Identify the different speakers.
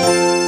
Speaker 1: Música